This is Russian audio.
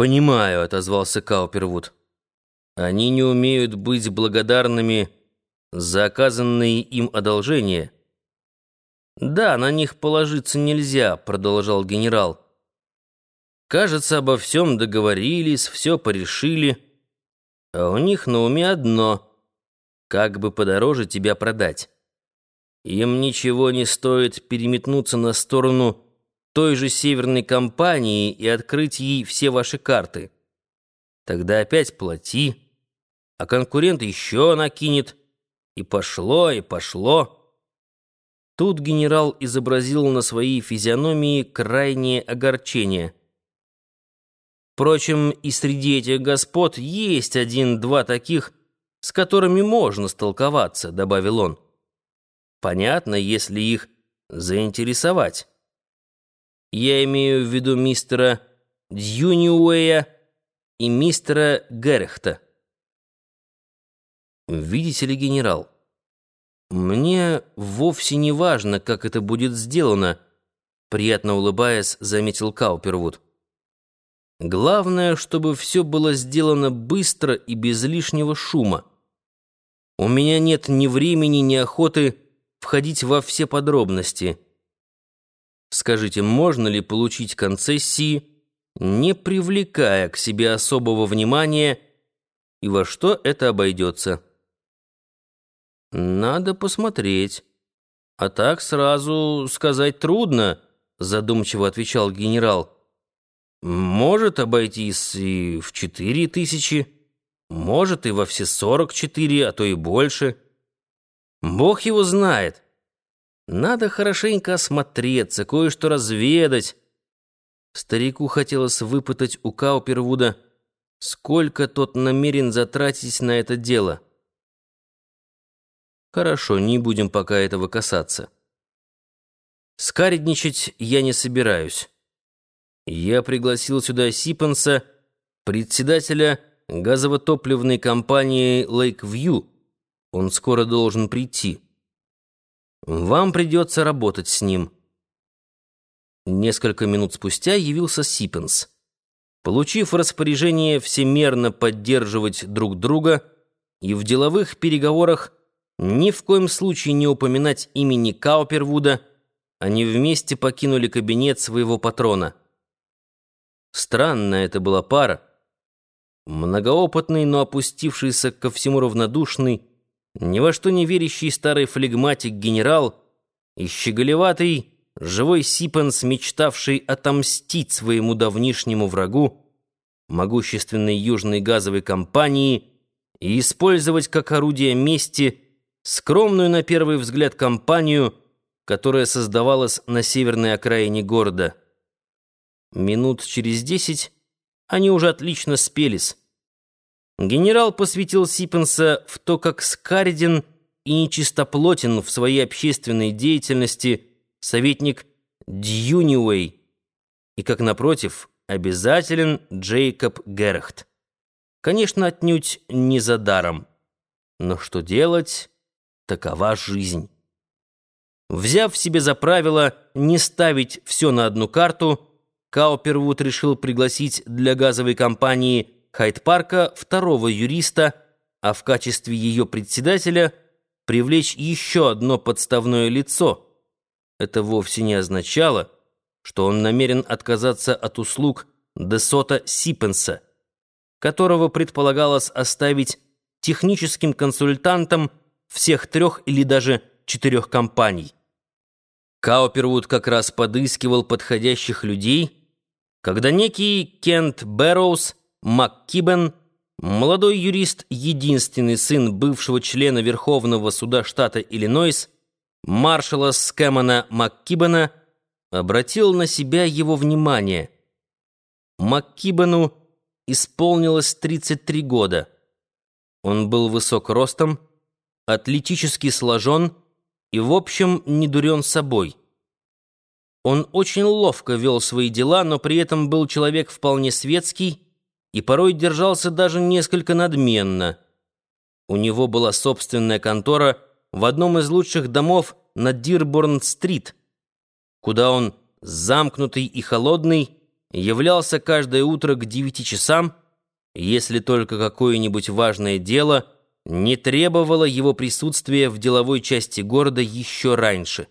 «Понимаю», — отозвался Каупервуд. «Они не умеют быть благодарными за оказанные им одолжения». «Да, на них положиться нельзя», — продолжал генерал. «Кажется, обо всем договорились, все порешили, а у них на уме одно — как бы подороже тебя продать. Им ничего не стоит переметнуться на сторону той же северной компании и открыть ей все ваши карты. Тогда опять плати, а конкурент еще накинет. И пошло, и пошло. Тут генерал изобразил на своей физиономии крайнее огорчение. Впрочем, и среди этих господ есть один-два таких, с которыми можно столковаться, добавил он. Понятно, если их заинтересовать. Я имею в виду мистера Дьюниуэя и мистера Геррихта. Видите ли, генерал, мне вовсе не важно, как это будет сделано, приятно улыбаясь, заметил Каупервуд. Главное, чтобы все было сделано быстро и без лишнего шума. У меня нет ни времени, ни охоты входить во все подробности. Скажите, можно ли получить концессии, не привлекая к себе особого внимания, и во что это обойдется? Надо посмотреть. А так сразу сказать трудно, задумчиво отвечал генерал. Может обойтись и в четыре тысячи, может и во все сорок четыре, а то и больше. Бог его знает. Надо хорошенько осмотреться, кое-что разведать. Старику хотелось выпытать у Каупервуда, сколько тот намерен затратить на это дело. Хорошо, не будем пока этого касаться. Скаредничать я не собираюсь. Я пригласил сюда Сипенса, председателя газово-топливной компании Lakeview. Он скоро должен прийти. Вам придется работать с ним». Несколько минут спустя явился Сипенс. Получив распоряжение всемерно поддерживать друг друга и в деловых переговорах ни в коем случае не упоминать имени Каупервуда, они вместе покинули кабинет своего патрона. Странная это была пара. Многоопытный, но опустившийся ко всему равнодушный, ни во что не верящий старый флегматик-генерал и щеголеватый, живой Сипенс, мечтавший отомстить своему давнишнему врагу, могущественной южной газовой компании, и использовать как орудие мести скромную на первый взгляд компанию, которая создавалась на северной окраине города. Минут через десять они уже отлично спелись. Генерал посвятил Сипенса в то, как скариден и нечистоплотен в своей общественной деятельности советник Дьюниуэй, и как, напротив, обязателен Джейкоб Герхт. Конечно, отнюдь не за даром. Но что делать? Такова жизнь. Взяв себе за правило не ставить все на одну карту, Каупервуд решил пригласить для газовой компании Хайд-парка второго юриста, а в качестве ее председателя привлечь еще одно подставное лицо. Это вовсе не означало, что он намерен отказаться от услуг Десота Сипенса, которого предполагалось оставить техническим консультантом всех трех или даже четырех компаний. Каупервуд как раз подыскивал подходящих людей, когда некий Кент Бэрроуз МакКибен, молодой юрист, единственный сын бывшего члена Верховного суда штата Иллинойс, маршала Скэмона МакКибена, обратил на себя его внимание. МакКибену исполнилось 33 года. Он был высок ростом, атлетически сложен и, в общем, не дурен собой. Он очень ловко вел свои дела, но при этом был человек вполне светский, и порой держался даже несколько надменно. У него была собственная контора в одном из лучших домов на Дирборн-стрит, куда он, замкнутый и холодный, являлся каждое утро к девяти часам, если только какое-нибудь важное дело не требовало его присутствия в деловой части города еще раньше.